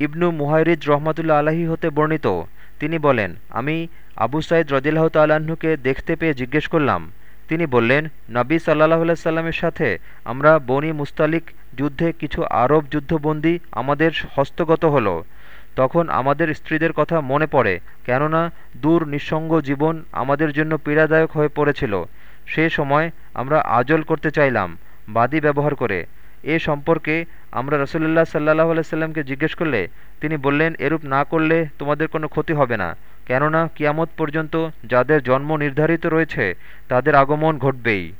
ইবনু মুহাইরিজ রহমতুল্লা আলাহি হতে বর্ণিত। তিনি বলেন, আমি আবু সাইদ রদিল্লাহ তাল্লাহ্নকে দেখতে পেয়ে জিজ্ঞেস করলাম। তিনি বললেন, নবী সাল্লাহ সাল্লামের সাথে আমরা বনি মুস্তালিক যুদ্ধে কিছু আরব যুদ্ধবন্দী আমাদের হস্তগত হলো। তখন আমাদের স্ত্রীদের কথা মনে পড়ে, কেননা দূর নিঃসঙ্গ জীবন আমাদের জন্য পীড়াদায়ক হয়ে পড়েছিল। সে সময় আমরা আজল করতে চাইলাম, বাদী ব্যবহার করে। এ সম্পর্কে আমরা রসুল্লাহ সাল্লাহ আলাইসাল্লামকে জিজ্ঞেস করলে তিনি বললেন, এরূপ না করলে তোমাদের কোনো ক্ষতি হবে না। কেননা কিয়ামত পর্যন্ত যাদের জন্ম নির্ধারিত রয়েছে, তাদের আগমন ঘটবেই।